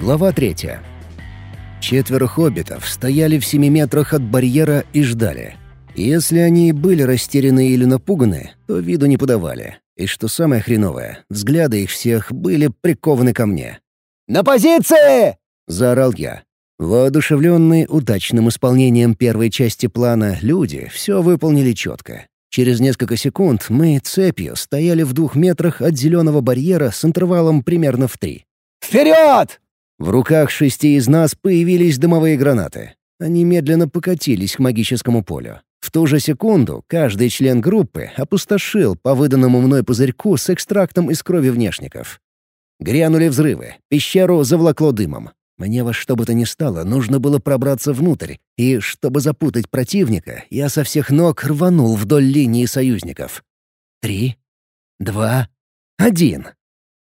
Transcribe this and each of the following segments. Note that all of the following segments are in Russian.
Глава третья. Четверо хоббитов стояли в семи метрах от барьера и ждали. Если они были растеряны или напуганы, то виду не подавали. И что самое хреновое, взгляды их всех были прикованы ко мне. «На позиции!» — заорал я. Воодушевленные удачным исполнением первой части плана люди все выполнили четко. Через несколько секунд мы цепью стояли в двух метрах от зеленого барьера с интервалом примерно в три. «Вперед!» В руках шести из нас появились дымовые гранаты. Они медленно покатились к магическому полю. В ту же секунду каждый член группы опустошил по выданному мной пузырьку с экстрактом из крови внешников. Грянули взрывы, пещеру заволокло дымом. Мне во что бы то ни стало, нужно было пробраться внутрь, и, чтобы запутать противника, я со всех ног рванул вдоль линии союзников. Три, два, один.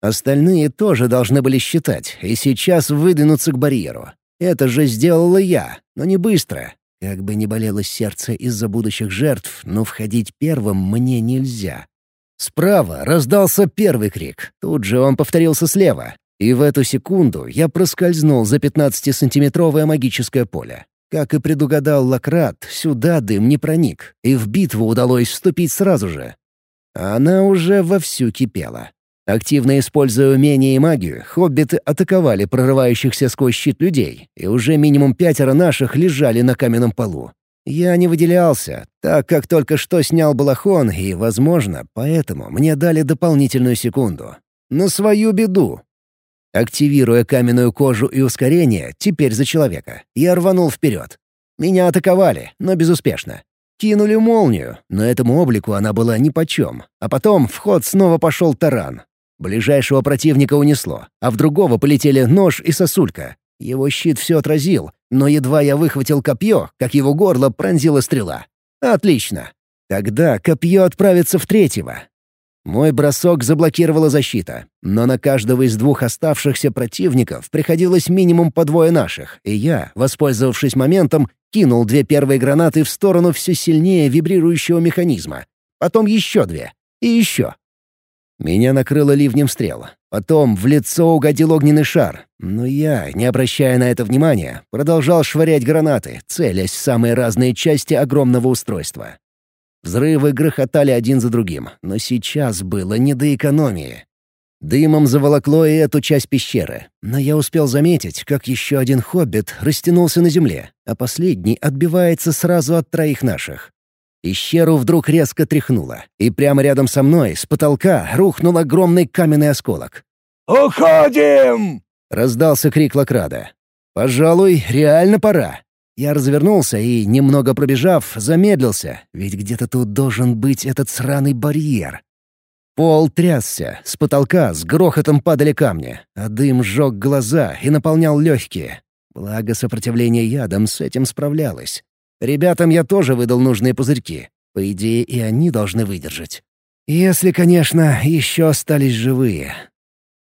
Остальные тоже должны были считать, и сейчас выдвинуться к барьеру. Это же сделала я, но не быстро. Как бы не болело сердце из-за будущих жертв, но входить первым мне нельзя. Справа раздался первый крик. Тут же он повторился слева. И в эту секунду я проскользнул за 15-сантиметровое магическое поле. Как и предугадал Лакрат, сюда дым не проник, и в битву удалось вступить сразу же. Она уже вовсю кипела. Активно используя умения и магию, хоббиты атаковали прорывающихся сквозь щит людей, и уже минимум пятеро наших лежали на каменном полу. Я не выделялся, так как только что снял балахон, и, возможно, поэтому мне дали дополнительную секунду. На свою беду. Активируя каменную кожу и ускорение, теперь за человека, я рванул вперед. Меня атаковали, но безуспешно. Кинули молнию, но этому облику она была нипочем. А потом в ход снова пошел таран. Ближайшего противника унесло, а в другого полетели нож и сосулька. Его щит все отразил, но едва я выхватил копье, как его горло пронзила стрела. Отлично. Тогда копье отправится в третьего. Мой бросок заблокировала защита, но на каждого из двух оставшихся противников приходилось минимум по двое наших, и я, воспользовавшись моментом, кинул две первые гранаты в сторону все сильнее вибрирующего механизма. Потом еще две. И еще. Меня накрыло ливнем стрел. Потом в лицо угодил огненный шар. Но я, не обращая на это внимания, продолжал швырять гранаты, целясь в самые разные части огромного устройства. Взрывы грохотали один за другим, но сейчас было не до экономии. Дымом заволокло и эту часть пещеры, но я успел заметить, как еще один хоббит растянулся на земле, а последний отбивается сразу от троих наших. Пещеру вдруг резко тряхнуло, и прямо рядом со мной с потолка рухнул огромный каменный осколок. «Уходим!» — раздался крик Лакрада. «Пожалуй, реально пора». Я развернулся и, немного пробежав, замедлился, ведь где-то тут должен быть этот сраный барьер. Пол трясся, с потолка с грохотом падали камни, а дым сжег глаза и наполнял легкие. Благо сопротивление ядом с этим справлялось. Ребятам я тоже выдал нужные пузырьки. По идее, и они должны выдержать. Если, конечно, еще остались живые.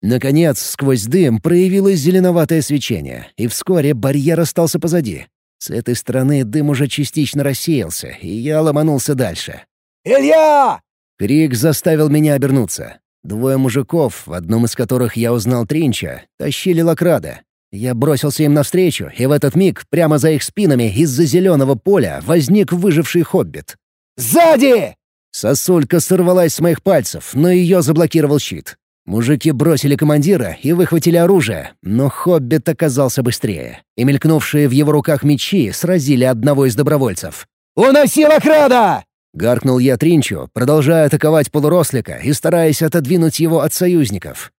Наконец, сквозь дым проявилось зеленоватое свечение, и вскоре барьер остался позади. С этой стороны дым уже частично рассеялся, и я ломанулся дальше. «Илья!» Крик заставил меня обернуться. Двое мужиков, в одном из которых я узнал Тринча, тащили лакрада. Я бросился им навстречу, и в этот миг прямо за их спинами из-за зеленого поля возник выживший хоббит. «Сзади!» Сосулька сорвалась с моих пальцев, но ее заблокировал щит. Мужики бросили командира и выхватили оружие, но хоббит оказался быстрее, и мелькнувшие в его руках мечи сразили одного из добровольцев. «Уноси Лакрада!» — гаркнул я Тринчу, продолжая атаковать полурослика и стараясь отодвинуть его от союзников.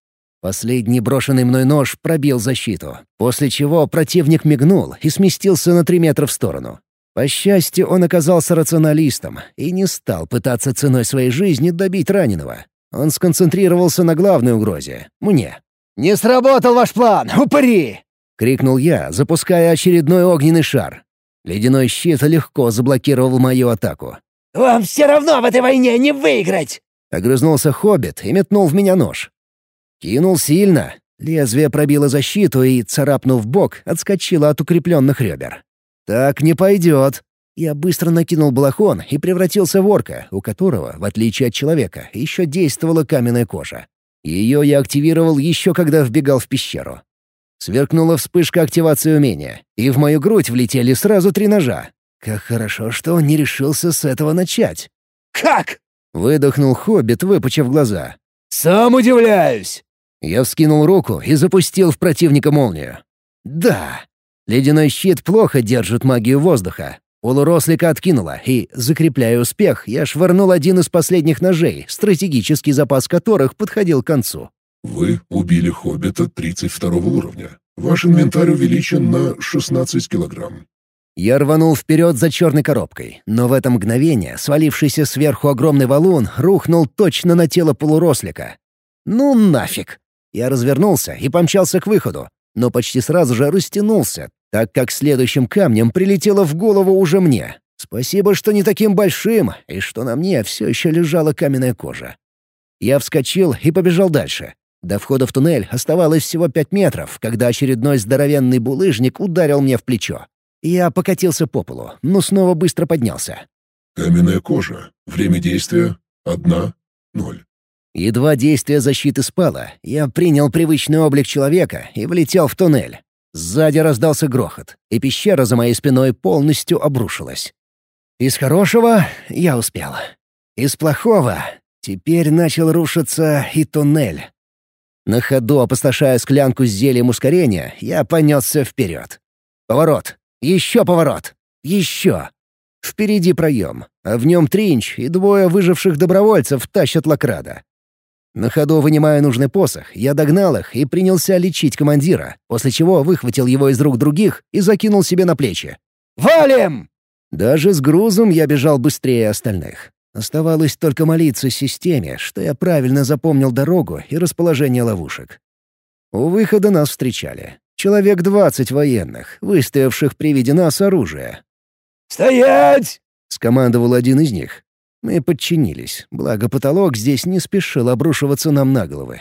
Последний брошенный мной нож пробил защиту, после чего противник мигнул и сместился на три метра в сторону. По счастью, он оказался рационалистом и не стал пытаться ценой своей жизни добить раненого. Он сконцентрировался на главной угрозе — мне. «Не сработал ваш план, упыри!» — крикнул я, запуская очередной огненный шар. Ледяной щит легко заблокировал мою атаку. «Вам все равно в этой войне не выиграть!» Огрызнулся хоббит и метнул в меня нож. Кинул сильно. Лезвие пробило защиту и, царапнув бок, отскочило от укрепленных ребер. «Так не пойдет». Я быстро накинул балахон и превратился в орка, у которого, в отличие от человека, еще действовала каменная кожа. Ее я активировал еще когда вбегал в пещеру. Сверкнула вспышка активации умения, и в мою грудь влетели сразу три ножа. Как хорошо, что он не решился с этого начать. «Как?» — выдохнул хоббит, выпучив глаза. «Сам удивляюсь!» Я вскинул руку и запустил в противника молнию. «Да!» Ледяной щит плохо держит магию воздуха. Полурослика откинула, и, закрепляя успех, я швырнул один из последних ножей, стратегический запас которых подходил к концу. Вы убили хоббита 32 уровня. Ваш инвентарь увеличен на 16 килограмм. Я рванул вперед за черной коробкой, но в это мгновение свалившийся сверху огромный валун рухнул точно на тело полурослика. «Ну нафиг!» Я развернулся и помчался к выходу, но почти сразу же растянулся, так как следующим камнем прилетело в голову уже мне. Спасибо, что не таким большим, и что на мне все еще лежала каменная кожа. Я вскочил и побежал дальше. До входа в туннель оставалось всего пять метров, когда очередной здоровенный булыжник ударил мне в плечо. Я покатился по полу, но снова быстро поднялся. Каменная кожа. Время действия — одна, ноль. Едва действие защиты спало, я принял привычный облик человека и влетел в туннель. Сзади раздался грохот, и пещера за моей спиной полностью обрушилась. Из хорошего я успел. Из плохого теперь начал рушиться и туннель. На ходу, опустошая склянку с зельем ускорения, я понесся вперед. Поворот. Еще поворот. Еще. Впереди проем, а в нем тринч и двое выживших добровольцев тащат лакрада. На ходу вынимая нужный посох, я догнал их и принялся лечить командира, после чего выхватил его из рук других и закинул себе на плечи. «Валим!» Даже с грузом я бежал быстрее остальных. Оставалось только молиться системе, что я правильно запомнил дорогу и расположение ловушек. У выхода нас встречали. Человек двадцать военных, выстоявших при виде нас оружие. «Стоять!» — скомандовал один из них. Мы подчинились, благо потолок здесь не спешил обрушиваться нам на головы.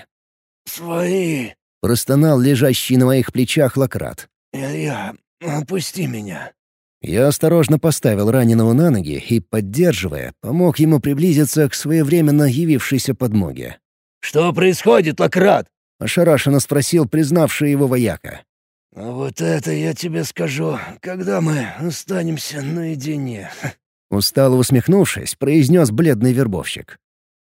«Свои!» — простонал лежащий на моих плечах лакрат. «Илья, опусти меня!» Я осторожно поставил раненого на ноги и, поддерживая, помог ему приблизиться к своевременно явившейся подмоге. «Что происходит, Лакрат?» — ошарашенно спросил признавший его вояка. «А вот это я тебе скажу, когда мы останемся наедине», Устало усмехнувшись, произнес бледный вербовщик.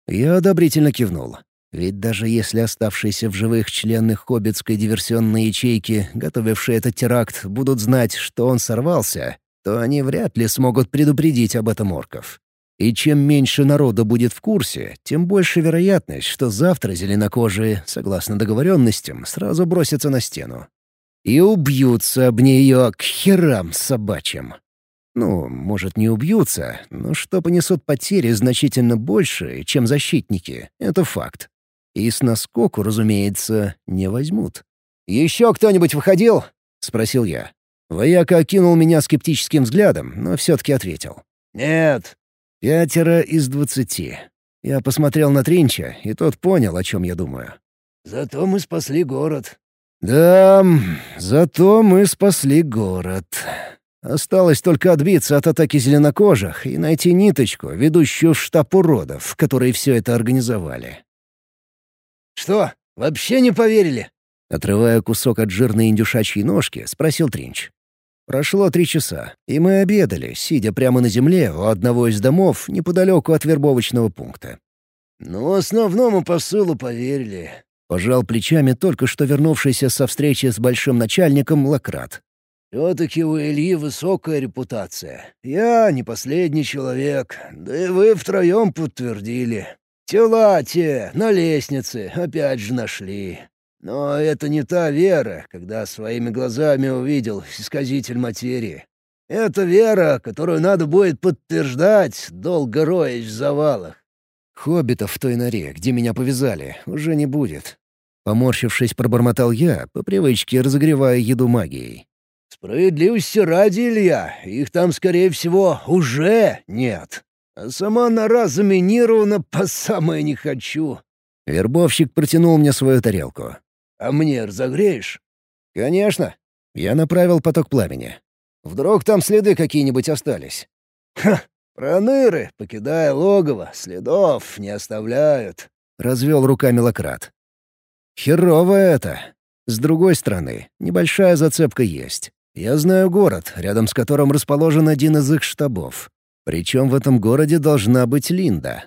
Я одобрительно кивнул. Ведь даже если оставшиеся в живых члены хоббитской диверсионной ячейки, готовившие этот теракт, будут знать, что он сорвался, то они вряд ли смогут предупредить об этом орков. И чем меньше народа будет в курсе, тем больше вероятность, что завтра зеленокожие, согласно договоренностям, сразу бросятся на стену. И убьются об нее к херам собачьим. Ну, может, не убьются, но что понесут потери значительно больше, чем защитники, это факт. И с наскоку, разумеется, не возьмут. «Еще кто-нибудь выходил?» — спросил я. Вояка окинул меня скептическим взглядом, но все-таки ответил. «Нет». «Пятеро из двадцати». Я посмотрел на Тринча, и тот понял, о чем я думаю. «Зато мы спасли город». «Да, зато мы спасли город», Осталось только отбиться от атаки зеленокожих и найти ниточку, ведущую в штаб уродов, которые все это организовали. «Что, вообще не поверили?» Отрывая кусок от жирной индюшачьей ножки, спросил Тринч. Прошло три часа, и мы обедали, сидя прямо на земле у одного из домов неподалеку от вербовочного пункта. «Ну, основному посылу поверили», — пожал плечами только что вернувшийся со встречи с большим начальником Лакрат. Все-таки у Ильи высокая репутация. Я не последний человек, да и вы втроем подтвердили. Тела те на лестнице опять же нашли. Но это не та вера, когда своими глазами увидел исказитель материи. Это вера, которую надо будет подтверждать, долго роясь в завалах. Хоббитов в той норе, где меня повязали, уже не будет. Поморщившись, пробормотал я, по привычке разогревая еду магией. Справедливости ради, Илья, их там, скорее всего, уже нет. А сама нора заминирована по самое не хочу. Вербовщик протянул мне свою тарелку. «А мне разогреешь?» «Конечно». Я направил поток пламени. Вдруг там следы какие-нибудь остались. «Ха! Проныры, покидая логово, следов не оставляют», — развел руками Лакрат. «Херово это. С другой стороны, небольшая зацепка есть. Я знаю город, рядом с которым расположен один из их штабов. Причем в этом городе должна быть Линда.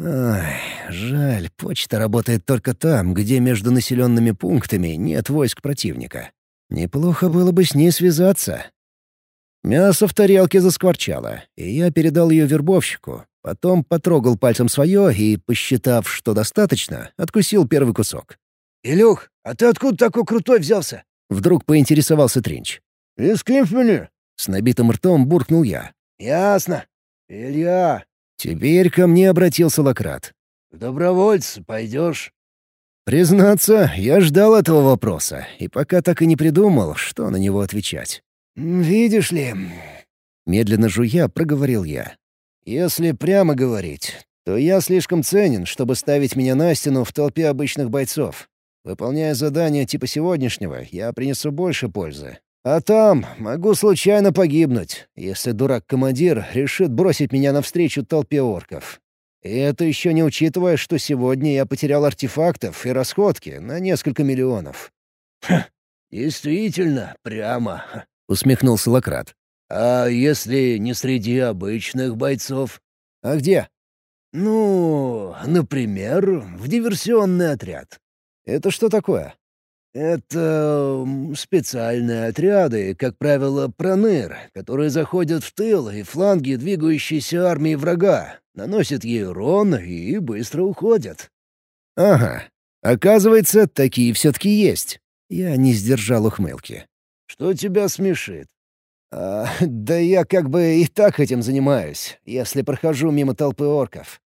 Ай, жаль, почта работает только там, где между населенными пунктами нет войск противника. Неплохо было бы с ней связаться. Мясо в тарелке заскворчало, и я передал ее вербовщику. Потом потрогал пальцем свое и, посчитав, что достаточно, откусил первый кусок. «Илюх, а ты откуда такой крутой взялся?» Вдруг поинтересовался Тринч. «Из Кимфмени». С набитым ртом буркнул я. «Ясно. Илья». Теперь ко мне обратился Лократ. «В добровольцы пойдешь?» Признаться, я ждал этого вопроса, и пока так и не придумал, что на него отвечать. «Видишь ли...» Медленно жуя, проговорил я. «Если прямо говорить, то я слишком ценен, чтобы ставить меня на стену в толпе обычных бойцов. Выполняя задания типа сегодняшнего, я принесу больше пользы. А там могу случайно погибнуть, если дурак-командир решит бросить меня навстречу толпе орков. И это еще не учитывая, что сегодня я потерял артефактов и расходки на несколько миллионов. «Действительно, прямо», — усмехнулся Лократ. «А если не среди обычных бойцов?» «А где?» «Ну, например, в диверсионный отряд». «Это что такое?» «Это специальные отряды, как правило, проныр, которые заходят в тыл и фланги двигающейся армии врага, наносят ей урон и быстро уходят». «Ага. Оказывается, такие все-таки есть». Я не сдержал ухмылки. «Что тебя смешит?» а, «Да я как бы и так этим занимаюсь, если прохожу мимо толпы орков».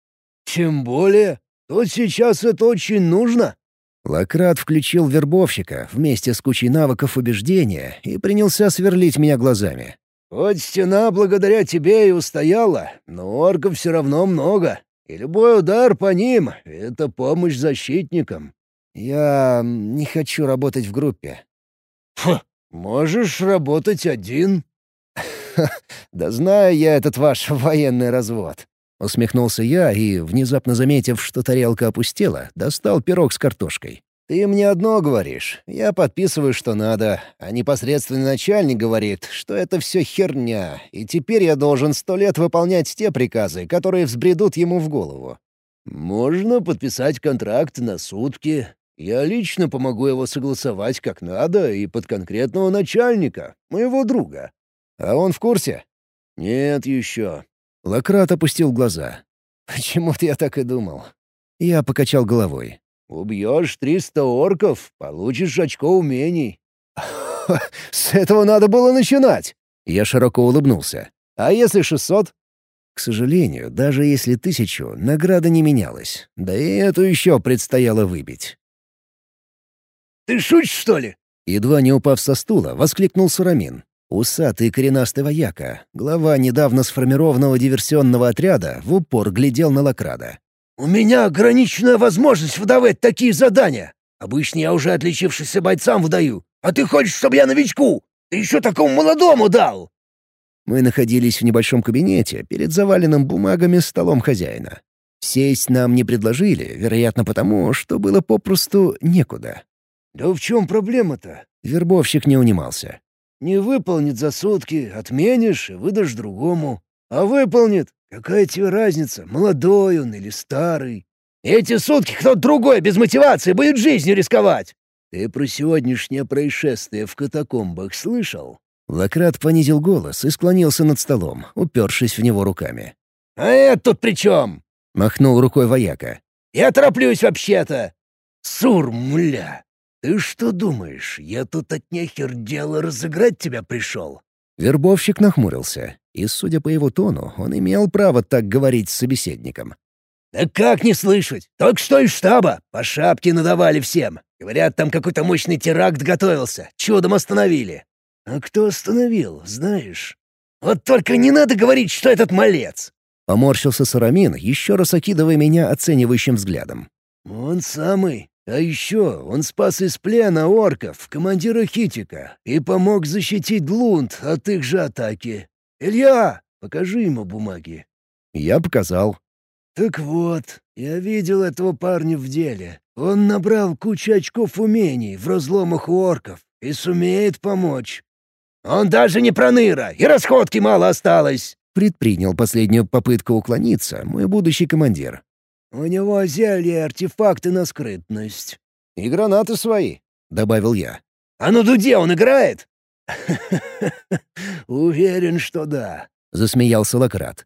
«Тем более. Тут сейчас это очень нужно». Лакрат включил вербовщика вместе с кучей навыков убеждения и принялся сверлить меня глазами. «Хоть стена благодаря тебе и устояла, но орков все равно много, и любой удар по ним — это помощь защитникам». «Я не хочу работать в группе». «Фу, можешь работать один». «Да знаю я этот ваш военный развод». Усмехнулся я и, внезапно заметив, что тарелка опустела, достал пирог с картошкой. «Ты мне одно говоришь, я подписываю, что надо, а непосредственный начальник говорит, что это все херня, и теперь я должен сто лет выполнять те приказы, которые взбредут ему в голову». «Можно подписать контракт на сутки. Я лично помогу его согласовать как надо и под конкретного начальника, моего друга». «А он в курсе?» «Нет еще. Лакрат опустил глаза. «Почему-то я так и думал». Я покачал головой. «Убьешь триста орков, получишь очко умений». «С этого надо было начинать!» Я широко улыбнулся. «А если шестьсот?» К сожалению, даже если тысячу, награда не менялась. Да и эту еще предстояло выбить. «Ты шутишь, что ли?» Едва не упав со стула, воскликнул Сурамин. Усатый коренастый вояка, глава недавно сформированного диверсионного отряда, в упор глядел на Лакрада. «У меня ограниченная возможность выдавать такие задания. Обычно я уже отличившихся бойцам выдаю. А ты хочешь, чтобы я новичку? Ты еще такому молодому дал!» Мы находились в небольшом кабинете перед заваленным бумагами столом хозяина. Сесть нам не предложили, вероятно, потому, что было попросту некуда. «Да в чем проблема-то?» Вербовщик не унимался. Не выполнит за сутки, отменишь и выдашь другому. А выполнит, какая тебе разница, молодой он или старый? Эти сутки кто-то другой без мотивации будет жизнью рисковать. Ты про сегодняшнее происшествие в катакомбах слышал? Лакрат понизил голос и склонился над столом, упершись в него руками. «А это тут при чем?» — махнул рукой вояка. «Я тороплюсь вообще-то!» «Сур, мля! «Ты что думаешь, я тут от нехер дело разыграть тебя пришел?» Вербовщик нахмурился, и, судя по его тону, он имел право так говорить с собеседником. «Да как не слышать? Только что из штаба. По шапке надавали всем. Говорят, там какой-то мощный теракт готовился. Чудом остановили». «А кто остановил, знаешь?» «Вот только не надо говорить, что этот малец!» Поморщился Сарамин, еще раз окидывая меня оценивающим взглядом. «Он самый. А еще он спас из плена орков, командира Хитика, и помог защитить Лунд от их же атаки. Илья, покажи ему бумаги». Я показал. «Так вот, я видел этого парня в деле. Он набрал кучу очков умений в разломах у орков и сумеет помочь». «Он даже не проныра, и расходки мало осталось!» Предпринял последнюю попытку уклониться мой будущий командир. «У него зелье артефакты на скрытность». «И гранаты свои», — добавил я. «А на дуде он играет?» «Уверен, что да», — засмеялся Лократ.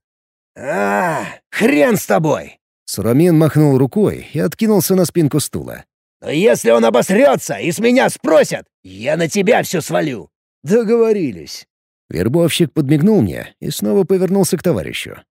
«А, хрен с тобой!» Сурамин махнул рукой и откинулся на спинку стула. «Но если он обосрется и с меня спросят, я на тебя все свалю!» «Договорились». Вербовщик подмигнул мне и снова повернулся к товарищу.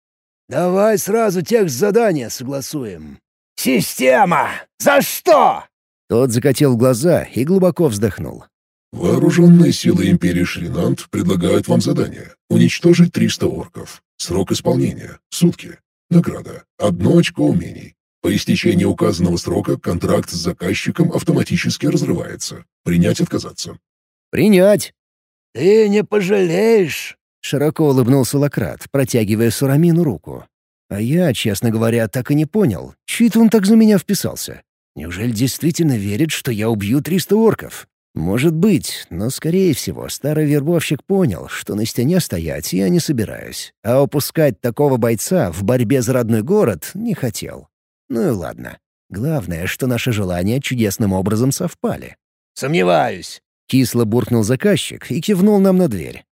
«Давай сразу текст задания согласуем». «Система! За что?» Тот закатил глаза и глубоко вздохнул. Вооруженные силы Империи Шринант предлагают вам задание — уничтожить 300 орков. Срок исполнения — сутки. Награда — одно очко умений. По истечении указанного срока контракт с заказчиком автоматически разрывается. Принять отказаться. «Принять!» «Ты не пожалеешь!» — широко улыбнулся Лократ, протягивая Сурамину руку. А я, честно говоря, так и не понял, чьи-то он так за меня вписался. Неужели действительно верит, что я убью триста орков? Может быть, но, скорее всего, старый вербовщик понял, что на стене стоять я не собираюсь, а упускать такого бойца в борьбе за родной город не хотел. Ну и ладно. Главное, что наши желания чудесным образом совпали. «Сомневаюсь», — кисло буркнул заказчик и кивнул нам на дверь.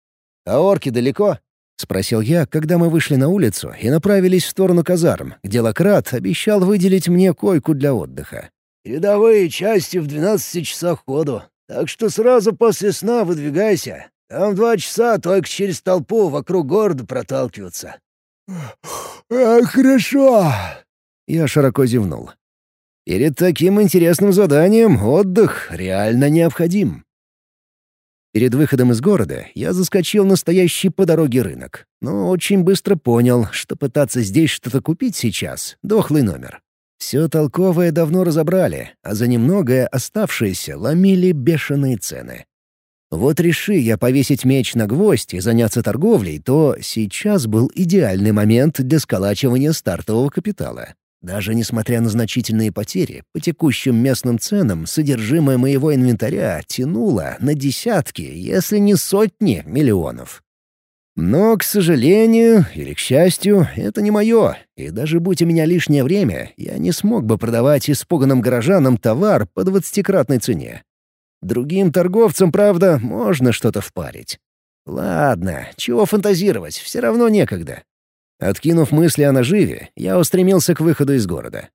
«А орки далеко?» — спросил я, когда мы вышли на улицу и направились в сторону казарм, где Лократ обещал выделить мне койку для отдыха. «Передовые части в двенадцати часах ходу. Так что сразу после сна выдвигайся. Там два часа только через толпу вокруг города проталкиваться». «А, «Хорошо!» Я широко зевнул. «Перед таким интересным заданием отдых реально необходим». Перед выходом из города я заскочил на стоящий по дороге рынок, но очень быстро понял, что пытаться здесь что-то купить сейчас — дохлый номер. Все толковое давно разобрали, а за немногое оставшееся ломили бешеные цены. Вот реши я повесить меч на гвоздь и заняться торговлей, то сейчас был идеальный момент для сколачивания стартового капитала. Даже несмотря на значительные потери, по текущим местным ценам содержимое моего инвентаря тянуло на десятки, если не сотни миллионов. Но, к сожалению или к счастью, это не мое, и даже будь у меня лишнее время, я не смог бы продавать испуганным горожанам товар по двадцатикратной цене. Другим торговцам, правда, можно что-то впарить. Ладно, чего фантазировать, все равно некогда. Откинув мысли о наживе, я устремился к выходу из города.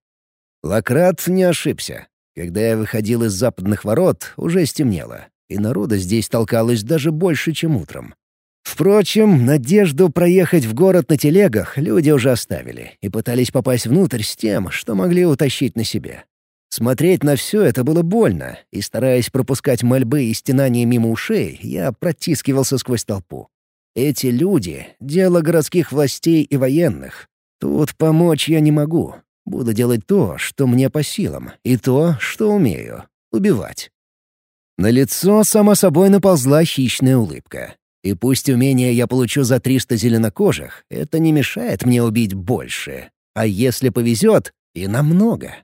Лакрат не ошибся. Когда я выходил из западных ворот, уже стемнело, и народа здесь толкалось даже больше, чем утром. Впрочем, надежду проехать в город на телегах люди уже оставили и пытались попасть внутрь с тем, что могли утащить на себе. Смотреть на все это было больно, и, стараясь пропускать мольбы и стенания мимо ушей, я протискивался сквозь толпу. Эти люди — дело городских властей и военных. Тут помочь я не могу. Буду делать то, что мне по силам, и то, что умею — убивать. На лицо, само собой, наползла хищная улыбка. И пусть умение я получу за 300 зеленокожих, это не мешает мне убить больше. А если повезет, и намного.